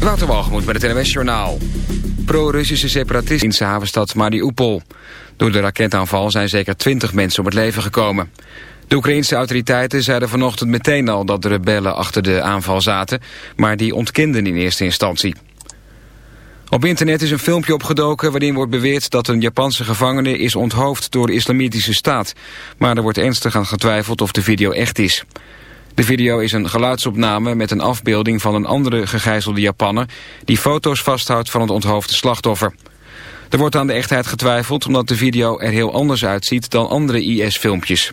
Waterwalgemoed bij het NWS Journaal. Pro-Russische separatisten in zijn havenstad Mariupol. Door de raketaanval zijn zeker 20 mensen om het leven gekomen. De Oekraïnse autoriteiten zeiden vanochtend meteen al dat de rebellen achter de aanval zaten, maar die ontkenden in eerste instantie. Op internet is een filmpje opgedoken waarin wordt beweerd dat een Japanse gevangene is onthoofd door de islamitische staat. Maar er wordt ernstig aan getwijfeld of de video echt is. De video is een geluidsopname met een afbeelding van een andere gegijzelde Japanner... die foto's vasthoudt van het onthoofde slachtoffer. Er wordt aan de echtheid getwijfeld omdat de video er heel anders uitziet dan andere IS-filmpjes.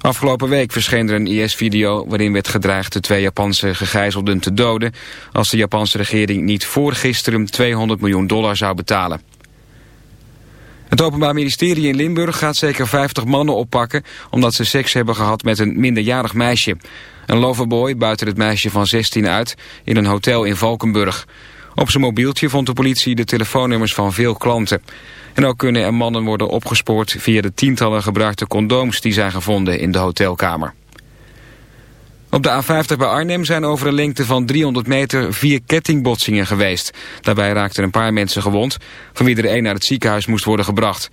Afgelopen week verscheen er een IS-video waarin werd gedreigd de twee Japanse gegijzelden te doden... als de Japanse regering niet voor gisteren 200 miljoen dollar zou betalen. Het Openbaar Ministerie in Limburg gaat zeker 50 mannen oppakken... omdat ze seks hebben gehad met een minderjarig meisje. Een loverboy buiten het meisje van 16 uit in een hotel in Valkenburg. Op zijn mobieltje vond de politie de telefoonnummers van veel klanten. En ook kunnen er mannen worden opgespoord via de tientallen gebruikte condooms... die zijn gevonden in de hotelkamer. Op de A50 bij Arnhem zijn over een lengte van 300 meter vier kettingbotsingen geweest. Daarbij raakten een paar mensen gewond, van wie er één naar het ziekenhuis moest worden gebracht.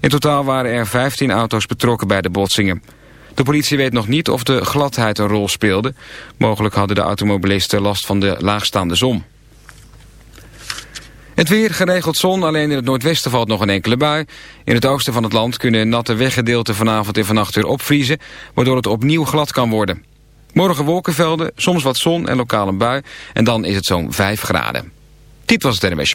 In totaal waren er 15 auto's betrokken bij de botsingen. De politie weet nog niet of de gladheid een rol speelde. Mogelijk hadden de automobilisten last van de laagstaande zon. Het weer, geregeld zon, alleen in het noordwesten valt nog een enkele bui. In het oosten van het land kunnen natte weggedeelten vanavond en vannacht weer opvriezen... waardoor het opnieuw glad kan worden. Morgen wolkenvelden, soms wat zon en lokaal een bui. En dan is het zo'n 5 graden. Dit was het NMS.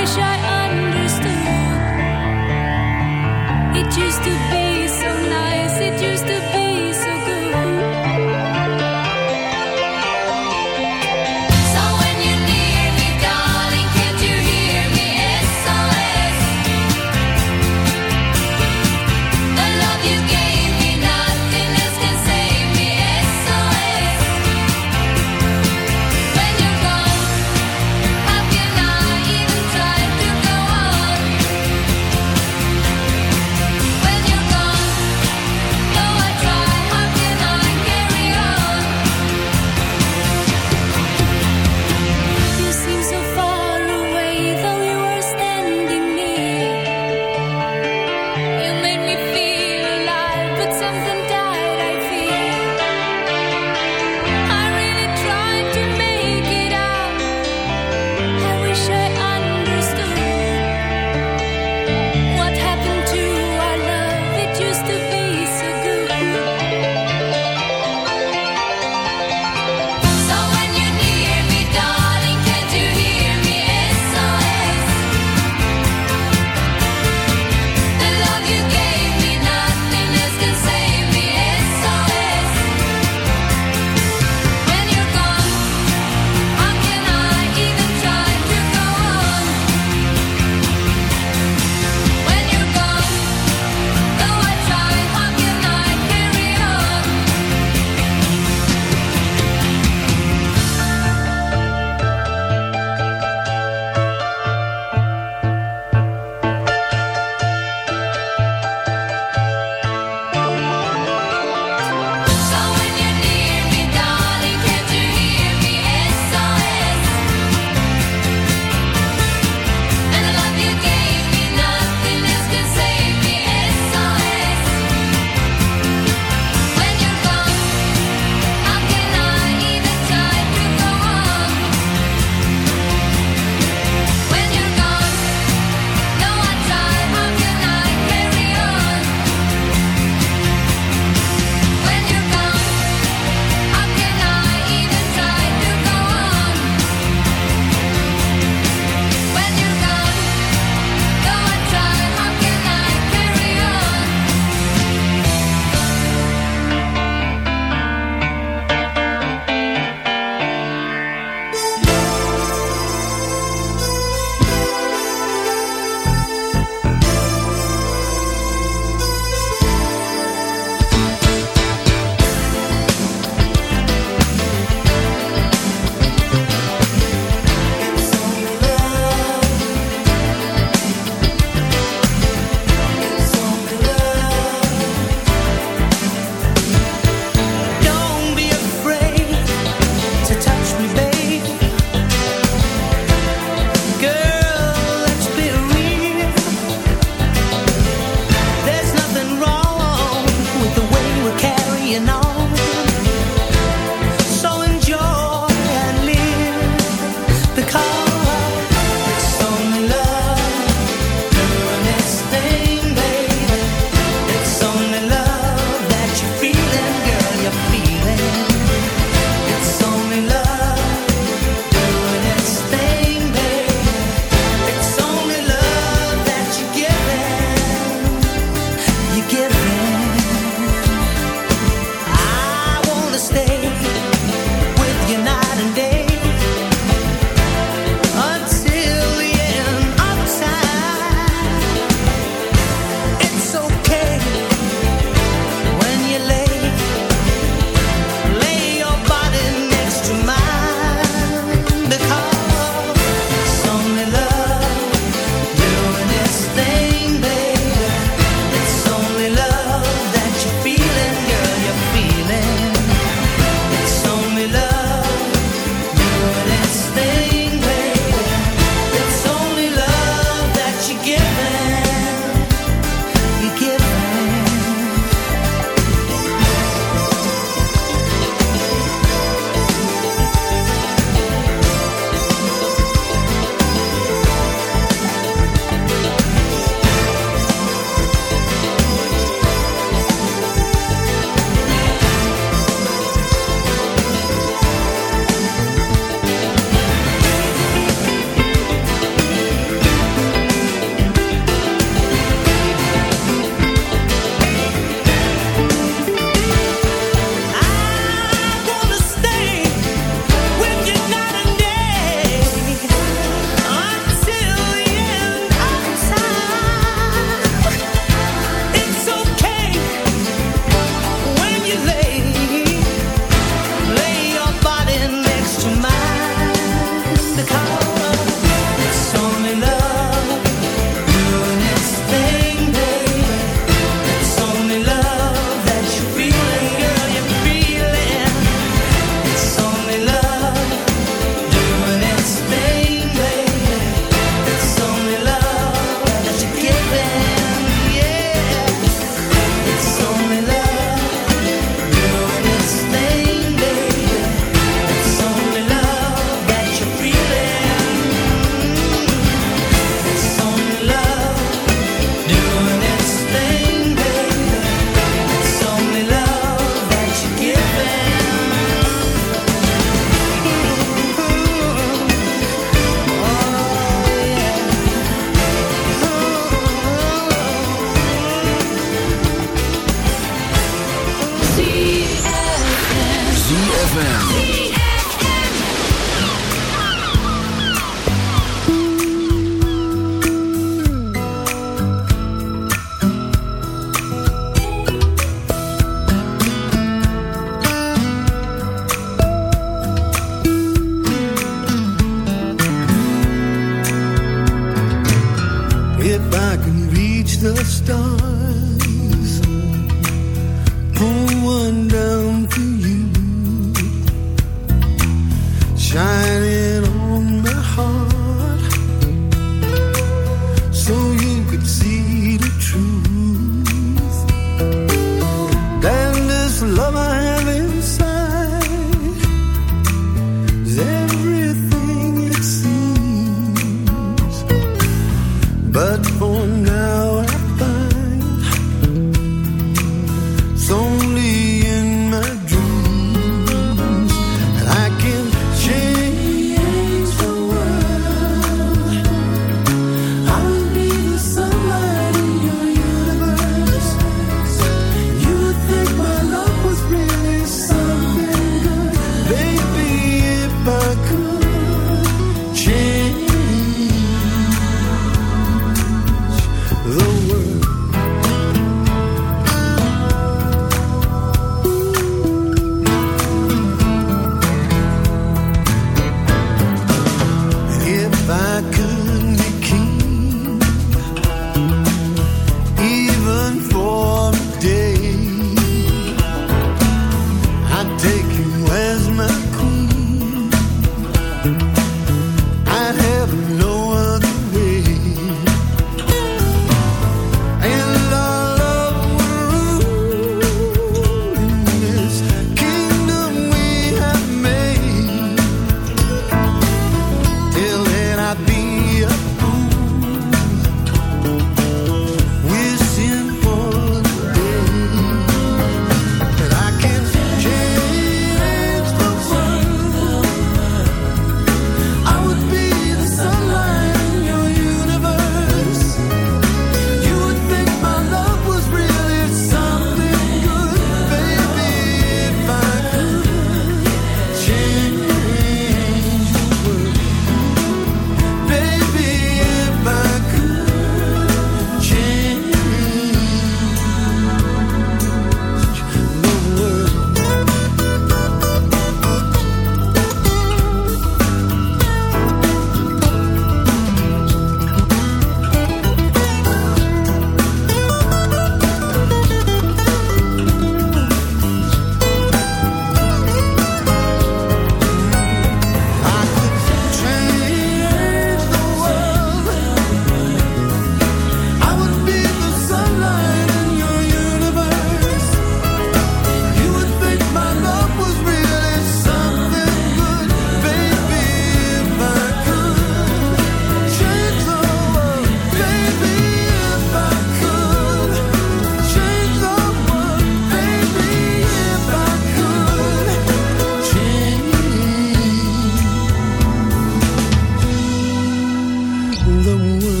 The world.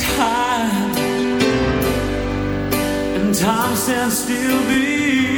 time, and time stands still. Be.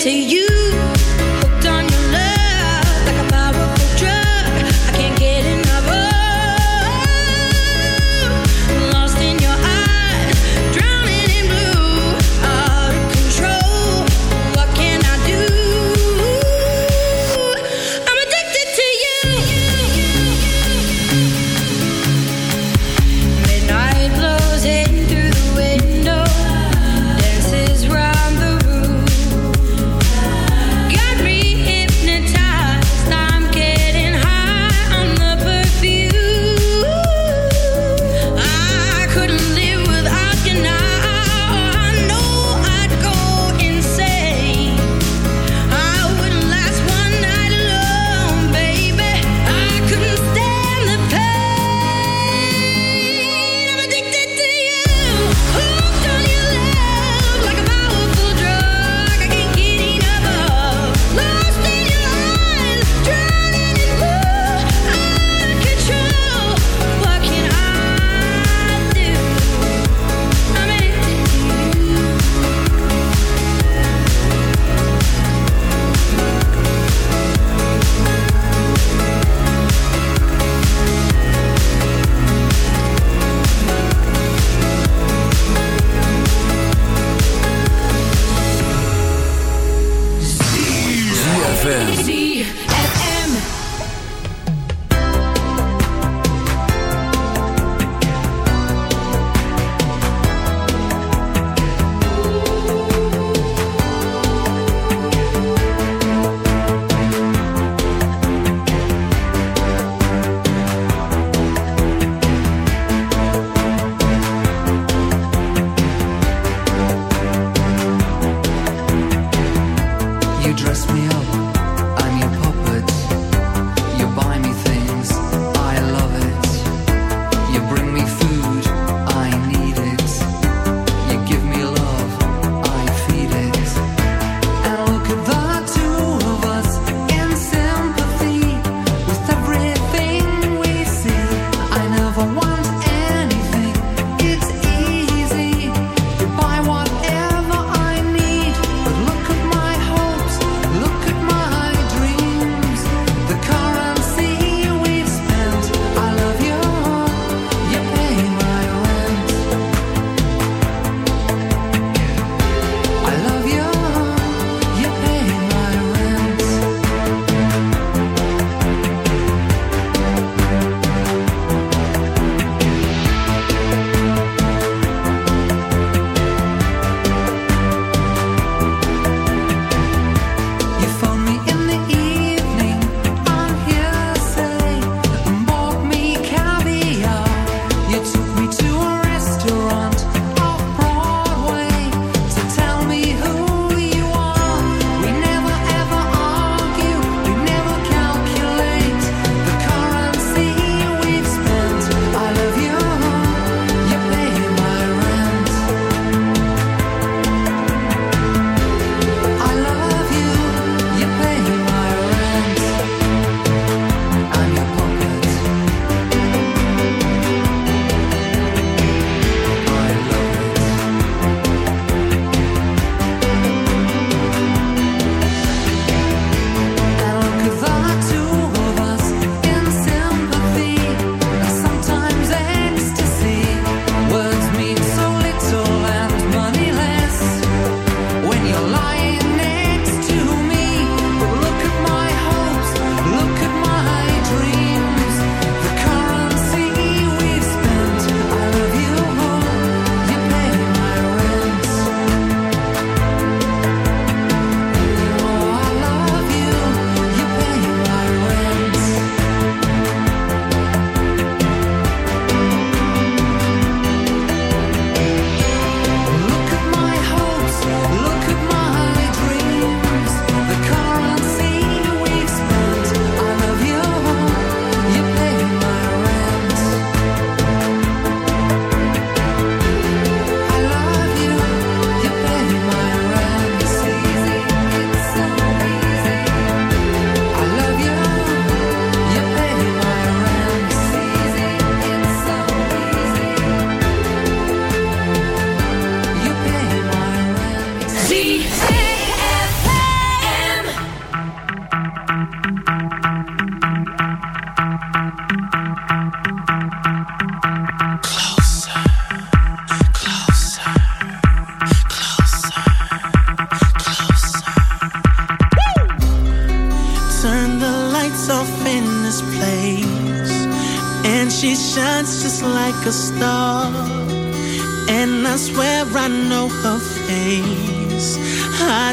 to you.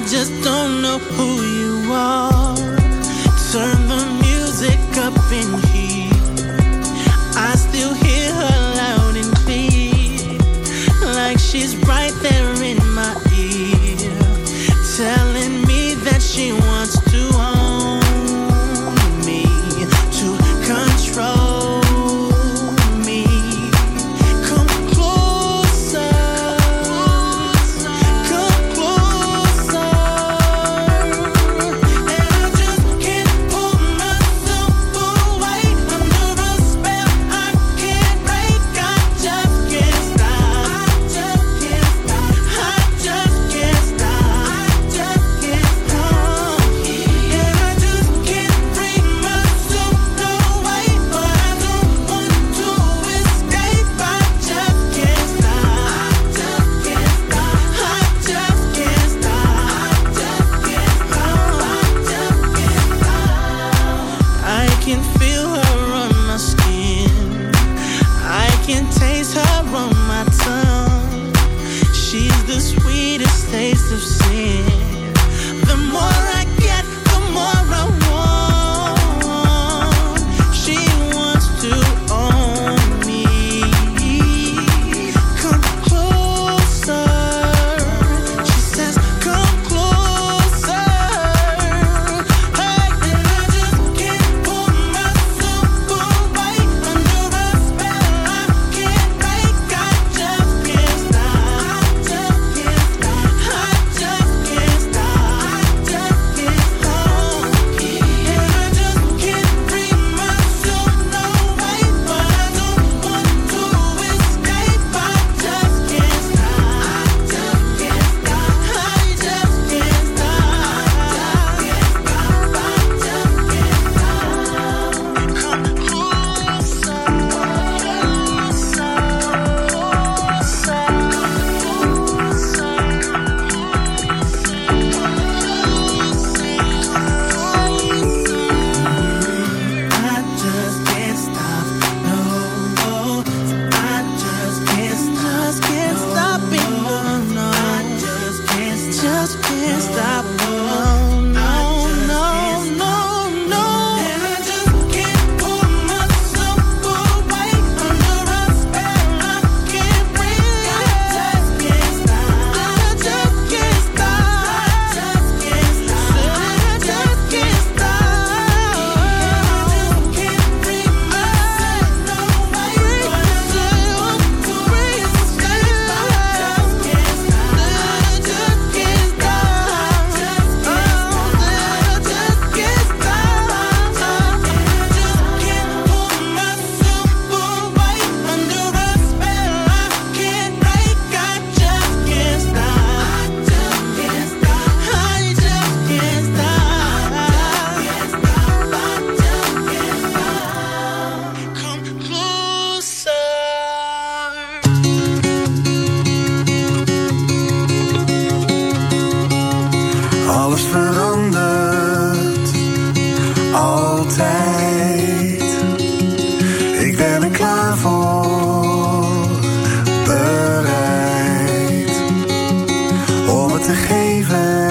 I just don't know who you are. Het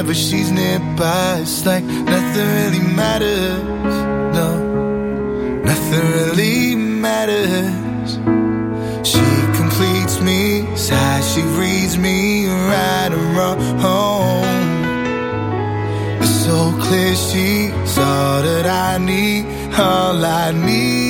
whenever she's nearby. It's like nothing really matters. No, nothing really matters. She completes me, sighs, she reads me right and wrong. It's so clear she's all that I need, all I need.